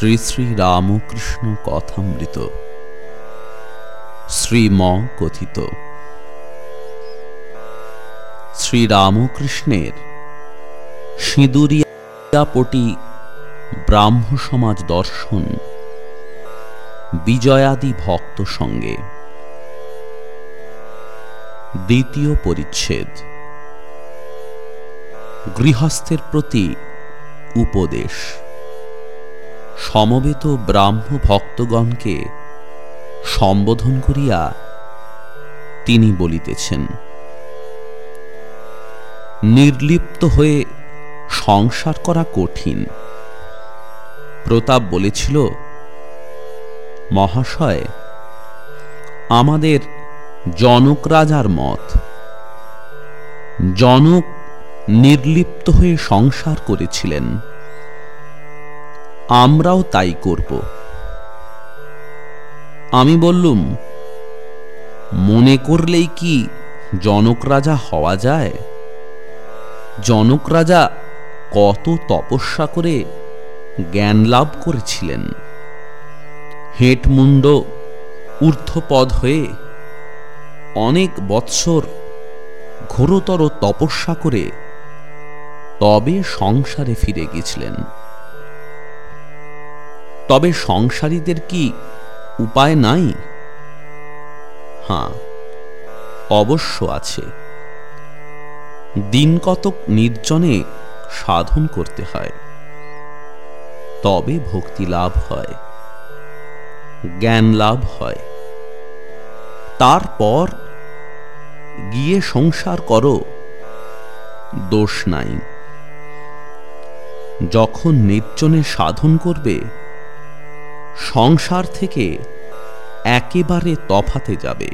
শ্রী শ্রী রামকৃষ্ণ কথামৃত। শ্রীম কথিত। শ্রীরামকৃষ্ণের সিঁদুরিয়াপটি ব্রাহ্ম সমাজ দর্শন, বিজয়াদি ভক্ত সঙ্গে। দ্বিতীয় পরিচ্ছেদ। গৃহস্থের প্রতি উপদেশ। সমবেত ব্রাহ্ম ভক্তগণকে সম্বোধন করিয়া তিনি বলিতেছেন, নির্লিপ্ত হয়ে সংসার করা কঠিন। প্রতাপ বলেছিল, মহাশয়, আমাদের জনক রাজার মত। জনক নির্লিপ্ত হয়ে সংসার করেছিলেন। আমরাও তাই করব। আমি বললুম, মনে করলেই কি জনক রাজা হওয়া যায়? জনক রাজা কত তপস্যা করে জ্ঞান লাভ করেছিলেন। হেঁটমুণ্ড ঊর্ধ্বপদ হয়ে অনেক বৎসর ঘোরতর তপস্যা করে তবে সংসারে ফিরে গেছিলেন। তবে সংসারীদের কি উপায় নাই? হ্যাঁ অবশ্য আছে। দিন কতক নির্জনে সাধন করতে হয়, তবে ভক্তি লাভ হয়, জ্ঞান লাভ হয়। তারপর গিয়ে সংসার করো, দোষ নাই। যখন নির্জনে সাধন করবে সংসার থেকে একেবারে তফাতে যাবে।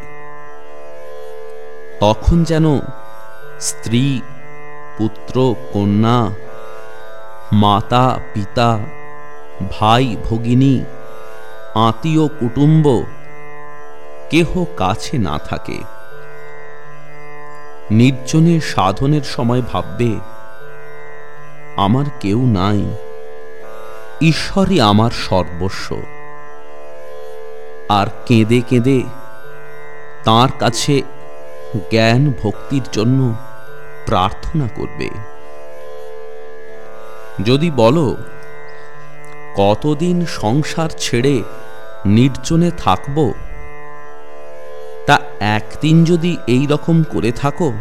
তখন যেন স্ত্রী, পুত্র, কন্যা, মাতা, পিতা, ভাই, ভগিনী, আত্মীয়, কুটুম্ব, কেহ কাছে না থাকে। নির্জনে সাধনের সময় ভাববে, আমার কেউ নাই। ঈশ্বরই আমার সর্বস্ব। আর কেঁদে কেঁদে তার কাছে জ্ঞান ভক্তির জন্য প্রার্থনা করবে। যদি বলো, কতদিন সংসার ছেড়ে নির্জনে থাকব? তা একদিন যদি এই রকম করে থাকো,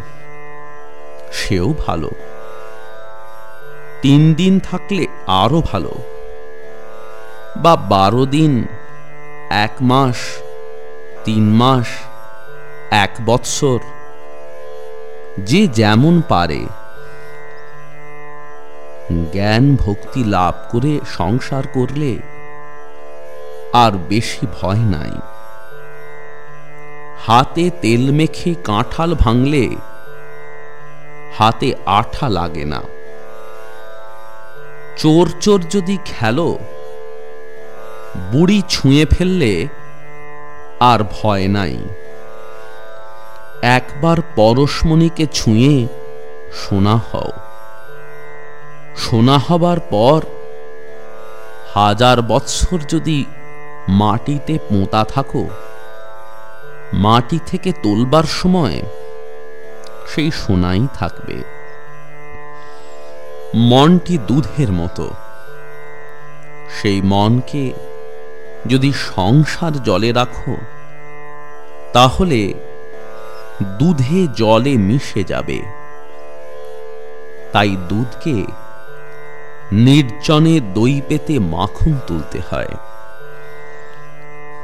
সেও ভালো। তিন দিন থাকলে আরও ভালো। বা বারো দিন, এক মাস, তিন মাস, এক বৎসর, যে যেমন পারে। জ্ঞান ভক্তি লাভ করে সংসার করলে আর বেশি ভয় নাই। হাতে তেল মেখে কাঁঠাল ভাঙলে হাতে আঠা লাগে না। চোর চোর যদি খেলো বুড়ি ছুঁয়ে ফেললে আর ভয় নাই। একবার পরশমণিকে ছুঁয়ে সোনা হও। সোনা হবার পর হাজার বৎসর যদি মাটিতে পোঁতা থাকো, মাটি থেকে তোলবার সময় সেই সোনাই থাকবে। মনটি দুধের মতো। সেই মনকে যদি সংসার জলে রাখো, তাহলে দুধে জলে মিশে যাবে। তাই দুধকে নির্জনে দই পেতে মাখন তুলতে হয়।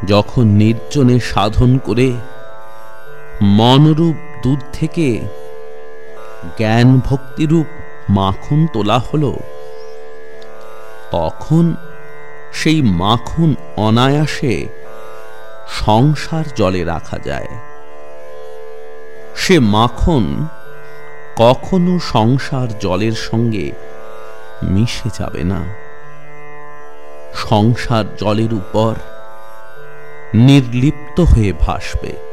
যখন নির্জনে সাধন করে মনরূপ দুধ থেকে জ্ঞান ভক্তিরূপ মাখন তোলা হলো, তখন সেই মাখন অনায়াসে সংসার জলে রাখা যায়। সে মাখন কখনো সংসার জলের সঙ্গে মিশে যাবে না। সংসার জলের উপর নির্লিপ্ত হয়ে ভাসবে।